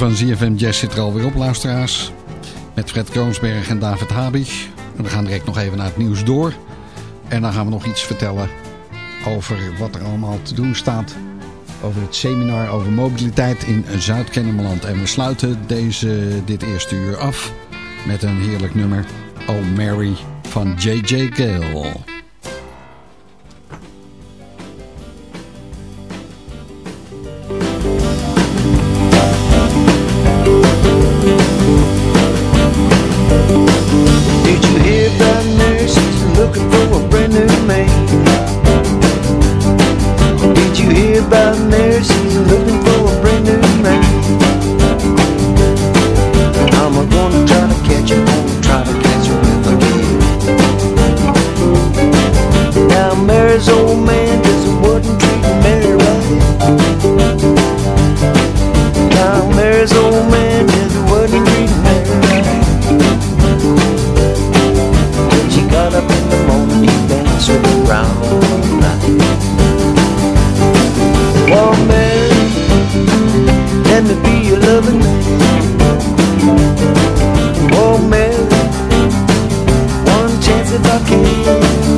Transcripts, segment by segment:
van ZFM Jazz zit er alweer op, luisteraars. Met Fred Kroonsberg en David Habig. We gaan direct nog even naar het nieuws door. En dan gaan we nog iets vertellen over wat er allemaal te doen staat. Over het seminar over mobiliteit in Zuid-Kennemerland. En we sluiten deze, dit eerste uur af met een heerlijk nummer. Oh Mary van J.J. Gale. to the king.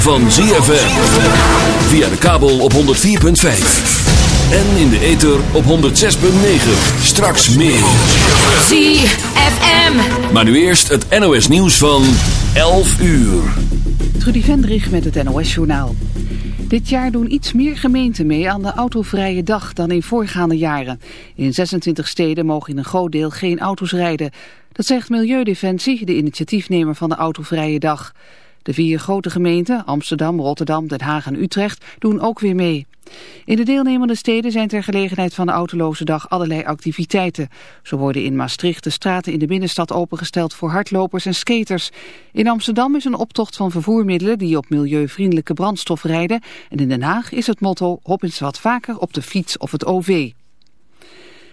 Van ZFM. Via de kabel op 104.5. En in de ether op 106.9. Straks meer. ZFM. Maar nu eerst het NOS nieuws van 11 uur. Trudy Vendrich met het NOS journaal. Dit jaar doen iets meer gemeenten mee aan de autovrije dag dan in voorgaande jaren. In 26 steden mogen in een groot deel geen auto's rijden. Dat zegt Milieudefensie, de initiatiefnemer van de autovrije dag. De vier grote gemeenten, Amsterdam, Rotterdam, Den Haag en Utrecht, doen ook weer mee. In de deelnemende steden zijn ter gelegenheid van de autoloze dag allerlei activiteiten. Zo worden in Maastricht de straten in de binnenstad opengesteld voor hardlopers en skaters. In Amsterdam is een optocht van vervoermiddelen die op milieuvriendelijke brandstof rijden. En in Den Haag is het motto hop eens wat vaker op de fiets of het OV.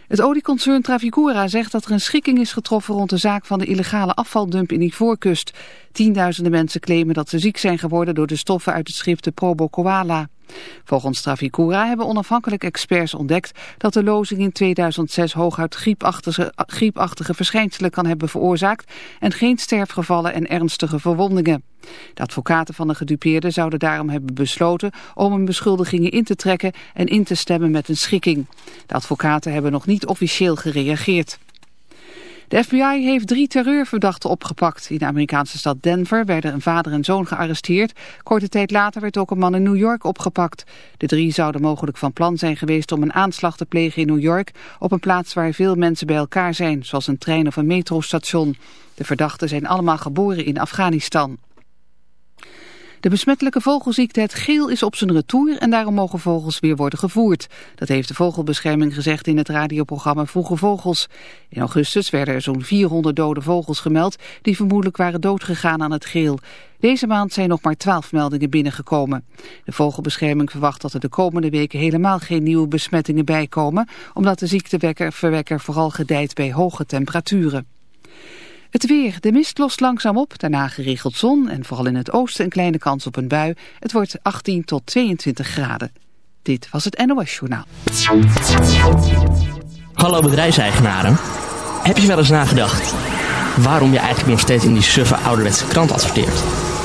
Het olieconcern Trafigura zegt dat er een schikking is getroffen rond de zaak van de illegale afvaldump in Ivoorkust. Tienduizenden mensen claimen dat ze ziek zijn geworden door de stoffen uit het schip de Probo Koala. Volgens Trafigura hebben onafhankelijke experts ontdekt dat de lozing in 2006 hooguit griepachtige, griepachtige verschijnselen kan hebben veroorzaakt en geen sterfgevallen en ernstige verwondingen. De advocaten van de gedupeerden zouden daarom hebben besloten om hun beschuldigingen in te trekken en in te stemmen met een schikking. De advocaten hebben nog niet officieel gereageerd. De FBI heeft drie terreurverdachten opgepakt. In de Amerikaanse stad Denver werden een vader en zoon gearresteerd. Korte tijd later werd ook een man in New York opgepakt. De drie zouden mogelijk van plan zijn geweest om een aanslag te plegen in New York... op een plaats waar veel mensen bij elkaar zijn, zoals een trein of een metrostation. De verdachten zijn allemaal geboren in Afghanistan. De besmettelijke vogelziekte het geel is op zijn retour en daarom mogen vogels weer worden gevoerd. Dat heeft de vogelbescherming gezegd in het radioprogramma Vroege Vogels. In augustus werden er zo'n 400 dode vogels gemeld die vermoedelijk waren doodgegaan aan het geel. Deze maand zijn nog maar 12 meldingen binnengekomen. De vogelbescherming verwacht dat er de komende weken helemaal geen nieuwe besmettingen bijkomen, omdat de ziekteverwekker vooral gedijt bij hoge temperaturen. Het weer. De mist lost langzaam op, daarna geregeld zon en vooral in het oosten een kleine kans op een bui. Het wordt 18 tot 22 graden. Dit was het NOS Journaal. Hallo bedrijfseigenaren. Heb je wel eens nagedacht waarom je eigenlijk nog steeds in die suffe ouderwetse krant adverteert?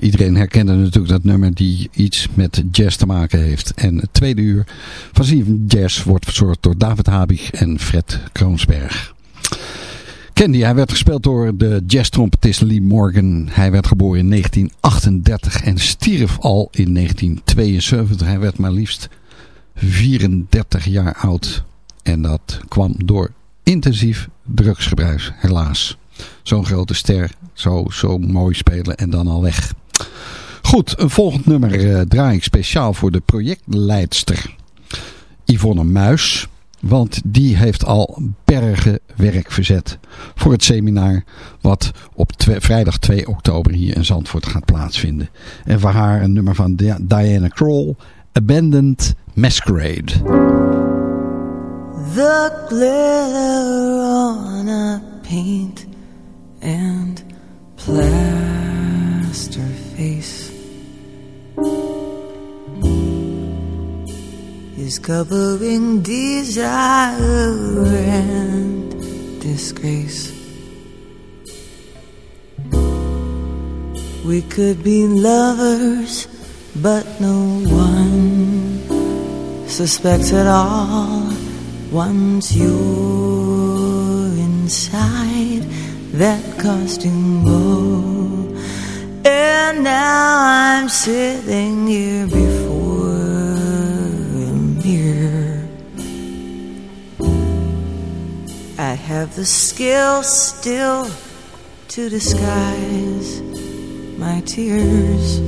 Iedereen herkende natuurlijk dat nummer die iets met jazz te maken heeft. En het tweede uur van Steven Jazz wordt verzorgd door David Habig en Fred Kroonsberg. Candy, hij werd gespeeld door de jazz-trompetist Lee Morgan. Hij werd geboren in 1938 en stierf al in 1972. Hij werd maar liefst 34 jaar oud. En dat kwam door intensief drugsgebruik, helaas. Zo'n grote ster, zo, zo mooi spelen en dan al weg. Goed, een volgend nummer uh, draai ik speciaal voor de projectleidster Yvonne Muis. Want die heeft al bergen werk verzet voor het seminar wat op vrijdag 2 oktober hier in Zandvoort gaat plaatsvinden. En voor haar een nummer van Diana Kroll, Abandoned Masquerade. The glitter on a paint and plaster face is covering desire and disgrace. We could be lovers, but no one suspects at all once you're inside that costume ball. And now I'm sitting here before a mirror. I have the skill still to disguise my tears.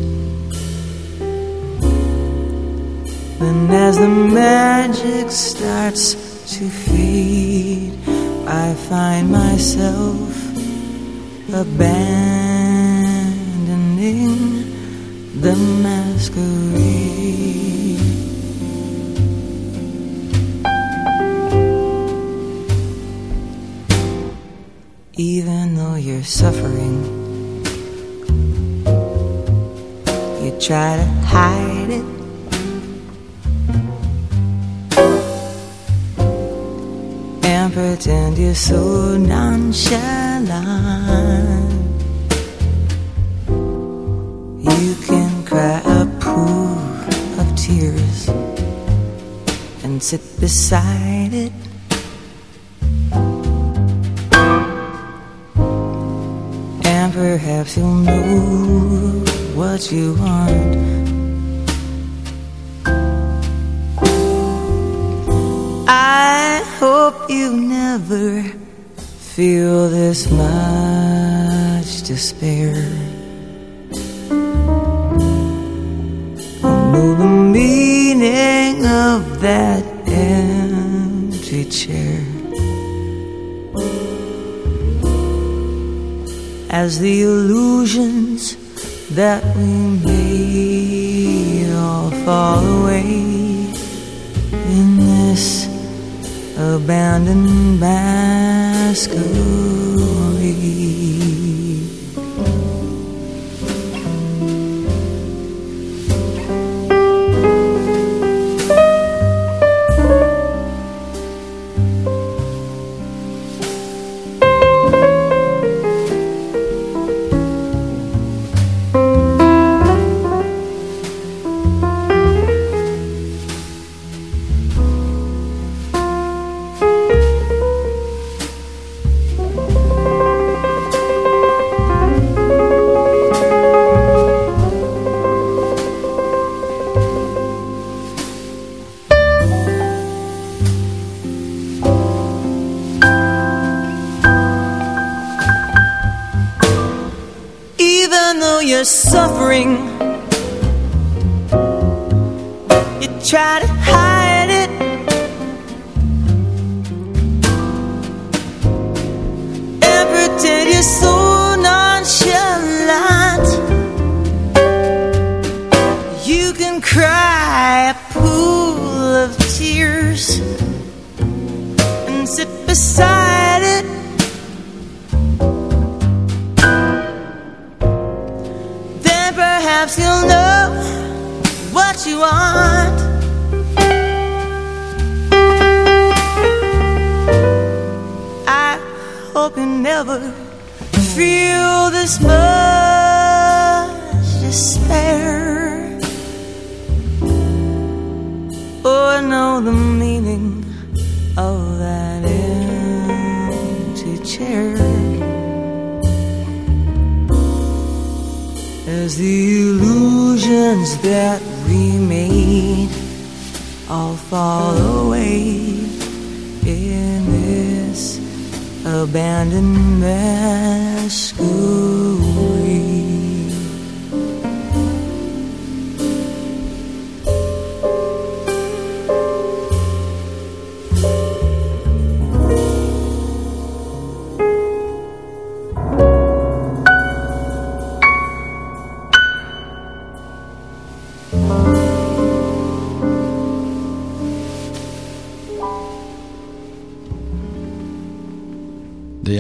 And as the magic starts to fade, I find myself abandoning the masquerade. Even though you're suffering, you try to hide it. And pretend you're so nonchalant. You can cry a pool of tears and sit beside it. And perhaps you'll know what you want. I hope you never feel this much despair. I know the meaning of that empty chair. As the illusions that we made all fall away abandoned masquerade. Even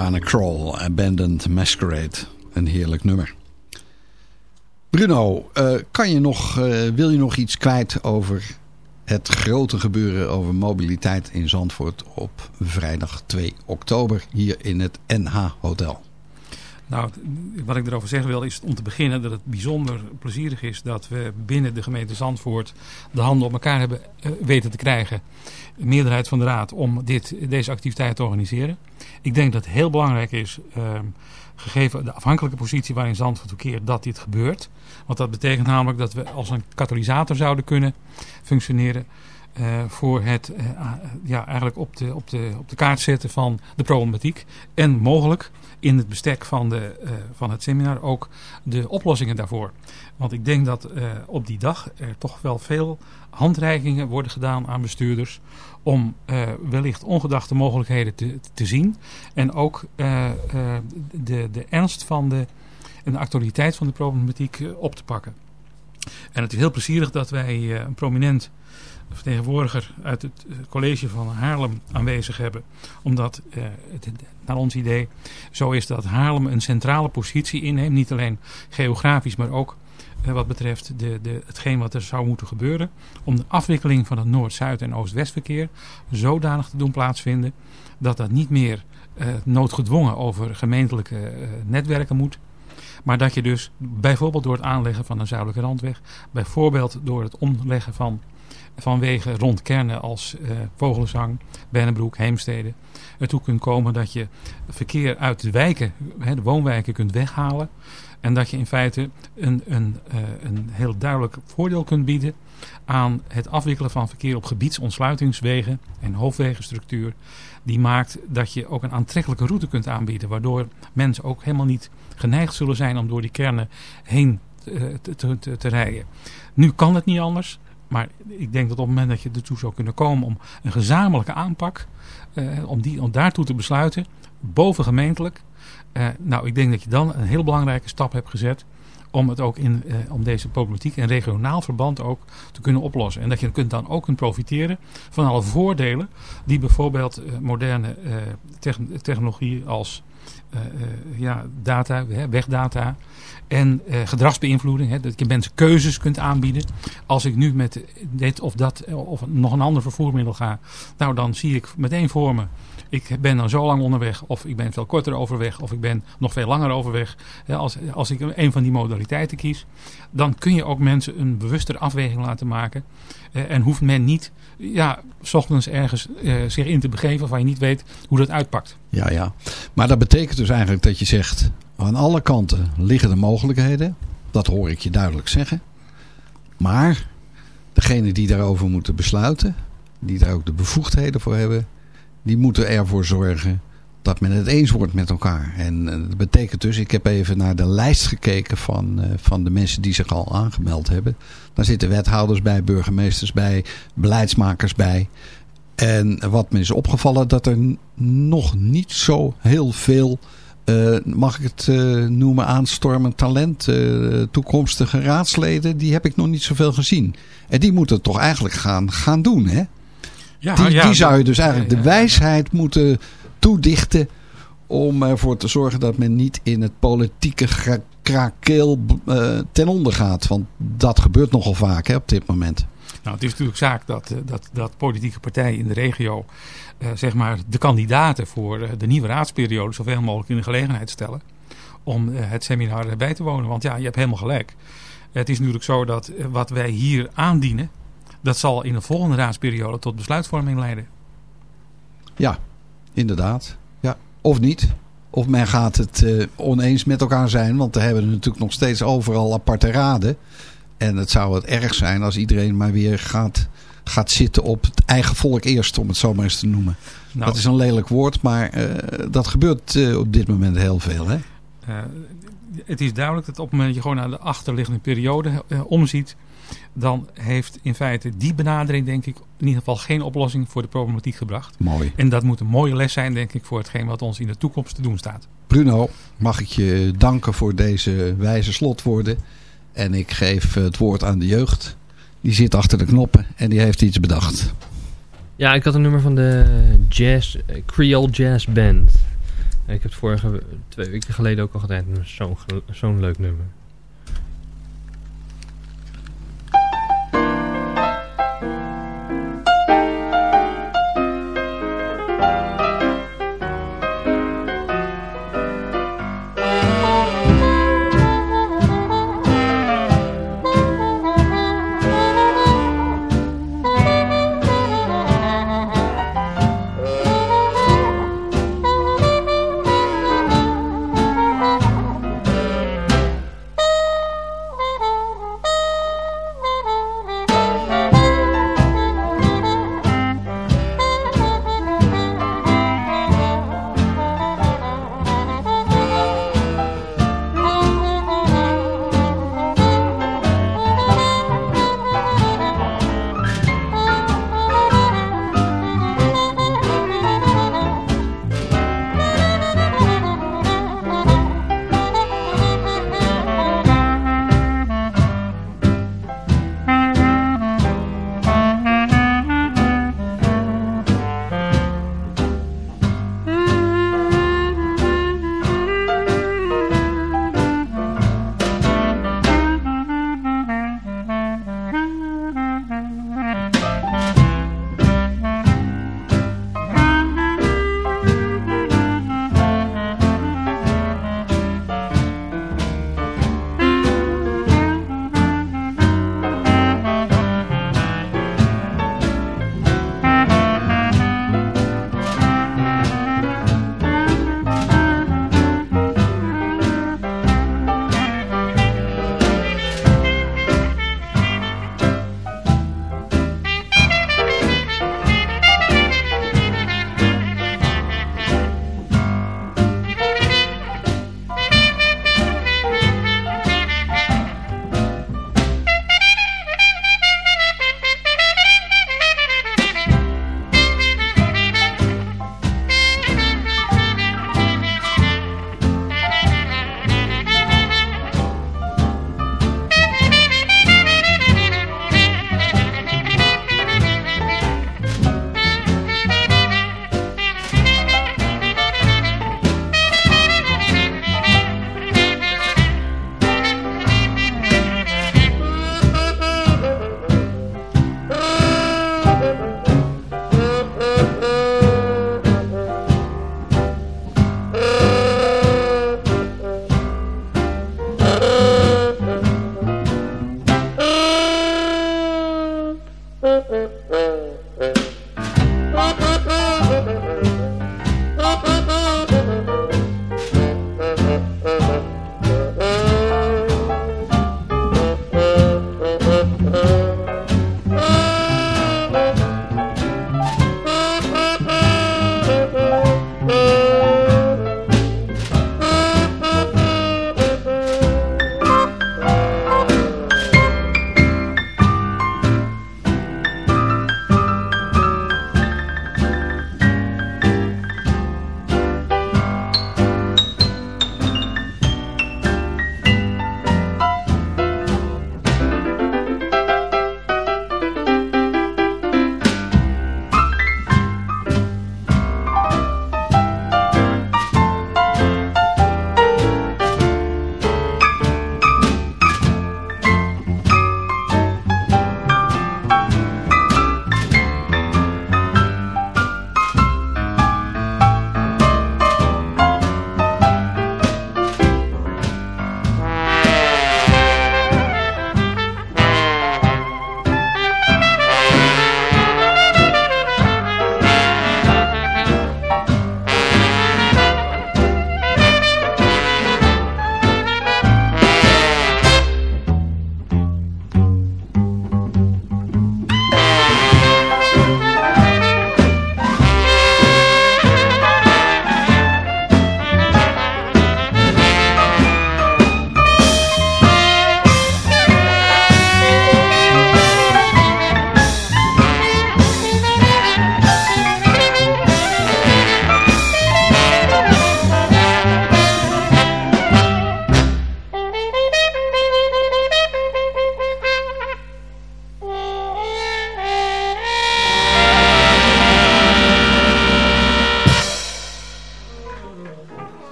Diana Kroll, Abandoned Masquerade. Een heerlijk nummer. Bruno, uh, kan je nog, uh, wil je nog iets kwijt over het grote gebeuren over mobiliteit in Zandvoort op vrijdag 2 oktober hier in het NH Hotel? Nou, wat ik erover zeggen wil is om te beginnen dat het bijzonder plezierig is dat we binnen de gemeente Zandvoort de handen op elkaar hebben uh, weten te krijgen. De meerderheid van de raad om dit, deze activiteit te organiseren. Ik denk dat het heel belangrijk is, uh, gegeven de afhankelijke positie waarin Zandvoort verkeert, dat dit gebeurt. Want dat betekent namelijk dat we als een katalysator zouden kunnen functioneren. Uh, voor het uh, ja, eigenlijk op de, op, de, op de kaart zetten van de problematiek. En mogelijk in het bestek van, de, uh, van het seminar ook de oplossingen daarvoor. Want ik denk dat op die dag er toch wel veel handreikingen worden gedaan aan bestuurders. Om wellicht ongedachte mogelijkheden te, te zien. En ook de, de ernst van de, en de actualiteit van de problematiek op te pakken. En het is heel plezierig dat wij een prominent vertegenwoordiger uit het college van Haarlem aanwezig hebben. Omdat uh, het naar ons idee zo is dat Haarlem een centrale positie inneemt. Niet alleen geografisch, maar ook uh, wat betreft de, de, hetgeen wat er zou moeten gebeuren. Om de afwikkeling van het Noord-, Zuid- en Oost-Westverkeer zodanig te doen plaatsvinden. Dat dat niet meer noodgedwongen over gemeentelijke netwerken moet. Maar dat je dus bijvoorbeeld door het aanleggen van een zuidelijke randweg. Bijvoorbeeld door het omleggen van vanwege rond kernen als uh, Vogelenzang, Bennebroek, Heemstede ertoe kunt komen dat je verkeer uit de wijken, hè, de woonwijken kunt weghalen. En dat je in feite een, een, uh, een heel duidelijk voordeel kunt bieden aan het afwikkelen van verkeer op gebiedsontsluitingswegen en hoofdwegenstructuur. Die maakt dat je ook een aantrekkelijke route kunt aanbieden. Waardoor mensen ook helemaal niet geneigd zullen zijn om door die kernen heen te, te, te, te rijden. Nu kan het niet anders. Maar ik denk dat op het moment dat je ertoe zou kunnen komen om een gezamenlijke aanpak, uh, om, die, om daartoe te besluiten, bovengemeentelijk. Uh, nou, ik denk dat je dan een heel belangrijke stap hebt gezet om het ook in, uh, om deze problematiek in regionaal verband ook te kunnen oplossen. En dat je kunt dan ook kunt profiteren van alle voordelen die bijvoorbeeld moderne technologie als ja, data, wegdata en uh, gedragsbeïnvloeding, hè, dat je mensen keuzes kunt aanbieden. Als ik nu met dit of dat of nog een ander vervoermiddel ga, nou dan zie ik meteen voor me. Ik ben dan zo lang onderweg, of ik ben veel korter overweg, of ik ben nog veel langer overweg. Als, als ik een van die modaliteiten kies, dan kun je ook mensen een bewustere afweging laten maken. En hoeft men niet, ja, s ochtends ergens uh, zich in te begeven waarvan je niet weet hoe dat uitpakt. Ja, ja. Maar dat betekent dus eigenlijk dat je zegt, aan alle kanten liggen de mogelijkheden. Dat hoor ik je duidelijk zeggen. Maar degene die daarover moeten besluiten, die daar ook de bevoegdheden voor hebben, die moeten ervoor zorgen dat men het eens wordt met elkaar. En dat betekent dus, ik heb even naar de lijst gekeken van, uh, van de mensen die zich al aangemeld hebben. Daar zitten wethouders bij, burgemeesters bij, beleidsmakers bij. En wat me is opgevallen, dat er nog niet zo heel veel uh, mag ik het uh, noemen, aanstormend talent, uh, toekomstige raadsleden, die heb ik nog niet zoveel gezien. En die moeten het toch eigenlijk gaan, gaan doen, hè? Ja, die, ja, die zou je dus eigenlijk de wijsheid moeten toedichten om ervoor te zorgen dat men niet in het politieke krakeel ten onder gaat. Want dat gebeurt nogal vaak hè, op dit moment. Nou, het is natuurlijk zaak dat, dat, dat politieke partijen in de regio uh, zeg maar de kandidaten voor de nieuwe raadsperiode zoveel mogelijk in de gelegenheid stellen om uh, het seminar bij te wonen. Want ja, je hebt helemaal gelijk. Het is natuurlijk zo dat eh, wat wij hier aandienen, dat zal in de volgende raadsperiode tot besluitvorming leiden. Ja, inderdaad. Ja. Of niet. Of men gaat het uh, oneens met elkaar zijn. Want we hebben natuurlijk nog steeds overal aparte raden. En het zou het erg zijn als iedereen maar weer gaat, gaat zitten op het eigen volk eerst. Om het zo maar eens te noemen. Nou, dat is een lelijk woord. Maar uh, dat gebeurt uh, op dit moment heel veel. Hè? het is duidelijk dat op het moment dat je gewoon naar de achterliggende periode omziet dan heeft in feite die benadering denk ik in ieder geval geen oplossing voor de problematiek gebracht. Mooi. En dat moet een mooie les zijn denk ik voor hetgeen wat ons in de toekomst te doen staat. Bruno, mag ik je danken voor deze wijze slotwoorden. En ik geef het woord aan de jeugd. Die zit achter de knoppen en die heeft iets bedacht. Ja, ik had een nummer van de jazz, Creole Jazz Band. Ik heb het vorige twee weken geleden ook al gedaan. Zo'n zo'n leuk nummer.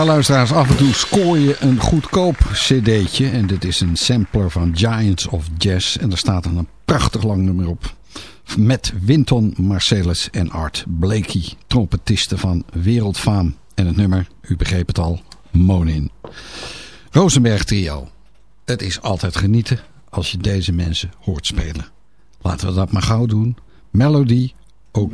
Ja, luisteraars, af en toe scoor je een goedkoop cd'tje. En dit is een sampler van Giants of Jazz. En er staat een prachtig lang nummer op. Met Winton Marcellus en Art Blakey, trompetisten van wereldfaam. En het nummer, u begreep het al, Monin. Rosenberg Trio. Het is altijd genieten als je deze mensen hoort spelen. Laten we dat maar gauw doen. Melody au.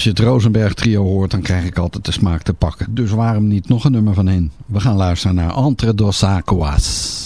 Als je het Rosenberg trio hoort, dan krijg ik altijd de smaak te pakken. Dus waarom niet nog een nummer van hen? We gaan luisteren naar Entre dos Aquas.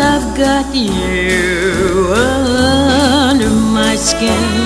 I've got you under my skin.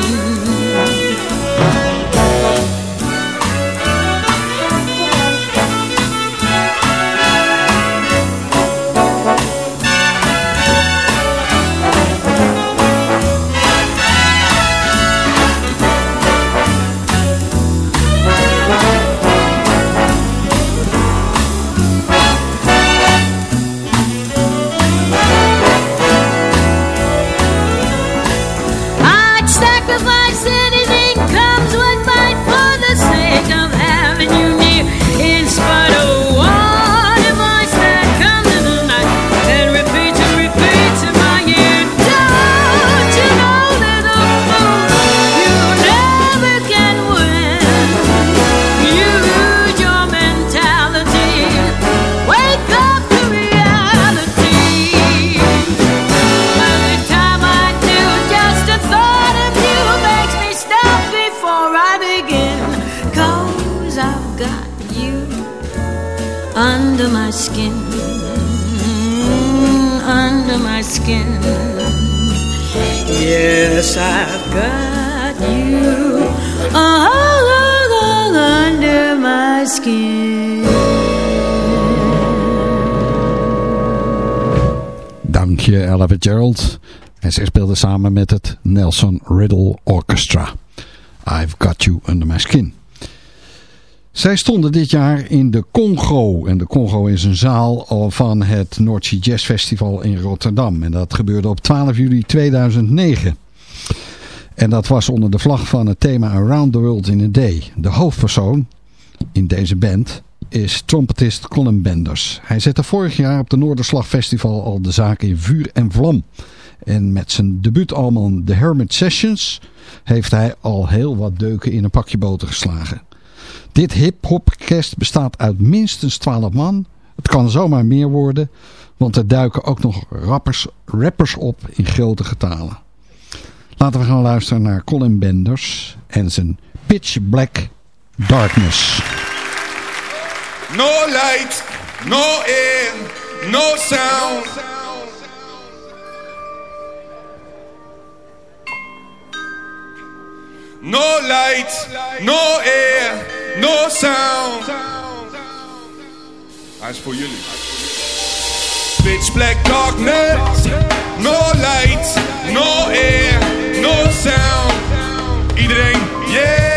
Samen met het Nelson Riddle Orchestra. I've Got You Under My Skin. Zij stonden dit jaar in de Congo. En de Congo is een zaal van het Sea Jazz Festival in Rotterdam. En dat gebeurde op 12 juli 2009. En dat was onder de vlag van het thema Around the World in a Day. De hoofdpersoon in deze band is trompetist Colin Benders. Hij zette vorig jaar op de Noorderslag Festival al de zaak in vuur en vlam. En met zijn debuutalbum The Hermit Sessions heeft hij al heel wat deuken in een pakje boter geslagen. Dit hip-hopcast bestaat uit minstens 12 man. Het kan zomaar meer worden, want er duiken ook nog rappers, rappers op in grote getalen. Laten we gaan luisteren naar Colin Benders en zijn Pitch Black Darkness. No light, no air, no sound. No light, no air, no sound. Hij is voor jullie. Pitch black darkness, no light, no air, no sound. Iedereen, yeah, yeah,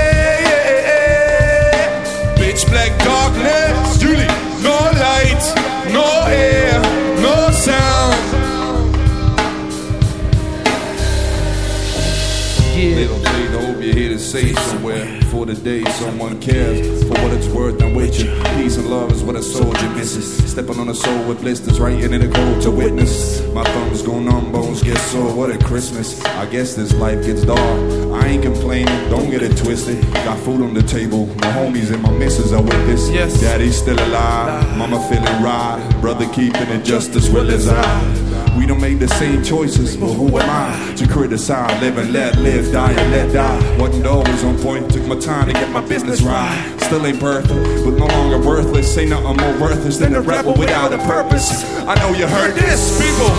say somewhere for the day someone cares. For what it's worth, I'm with you. Peace and love is what a soldier misses. Stepping on a soul with blisters, right into the cold to witness. My thumbs go numb, bones get sore. What a Christmas. I guess this life gets dark. I ain't complaining, don't get it twisted. Got food on the table, my homies and my missus are with this. Yes. Daddy's still alive, mama feeling right. Brother keeping it just as well as I. We don't make the same choices, but who am I to criticize? Live and let live, die and let die. Wasn't always on point, took my time to get my business right. Still ain't perfect, but no longer worthless. Ain't nothing more worthless than a rebel without a purpose. I know you heard this, people.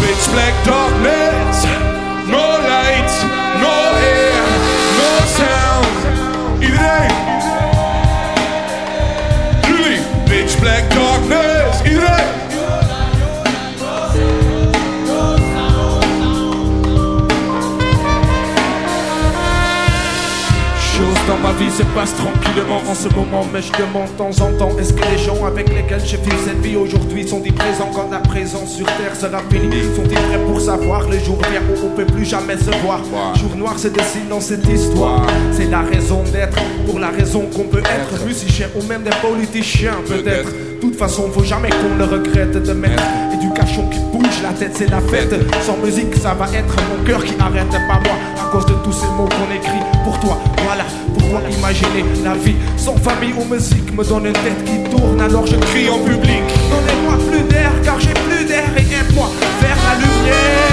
Bitch, black darkness, no light, no air, no sound. Iedereen. Jullie, bitch, black darkness, ma vie se passe tranquillement en ce moment Mais je demande de temps en temps Est-ce que les gens avec lesquels je vis cette vie aujourd'hui Sont-ils présents quand la présence sur terre? Sera finie Sont-ils prêts pour savoir le jour vient où on peut plus jamais se voir? Jour noir se dessine dans cette histoire. C'est la raison d'être Pour la raison qu'on peut être Musicien ou même des politiciens peut-être. de toute façon, faut jamais qu'on le regrette de mettre Éducation qui bouge, la tête c'est la fête. Sans musique, ça va être mon cœur qui arrête Pas moi, à cause de tous ces mots qu'on écrit pour toi. Voilà, pourquoi imaginer la vie sans famille ou musique. Me donne une tête qui tourne alors je crie en public. Donnez-moi plus d'air car j'ai plus d'air Et aide-moi vers la lumière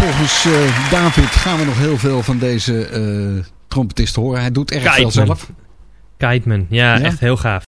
volgens uh, David gaan we nog heel veel van deze uh, trompetist horen. Hij doet erg veel zelf. Kiteman, ja, ja, echt heel gaaf.